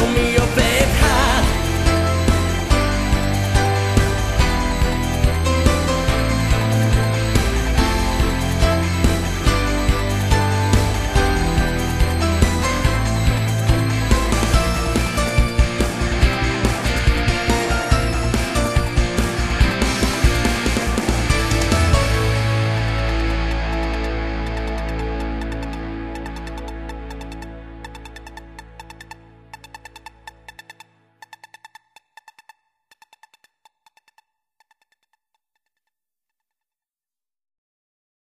show me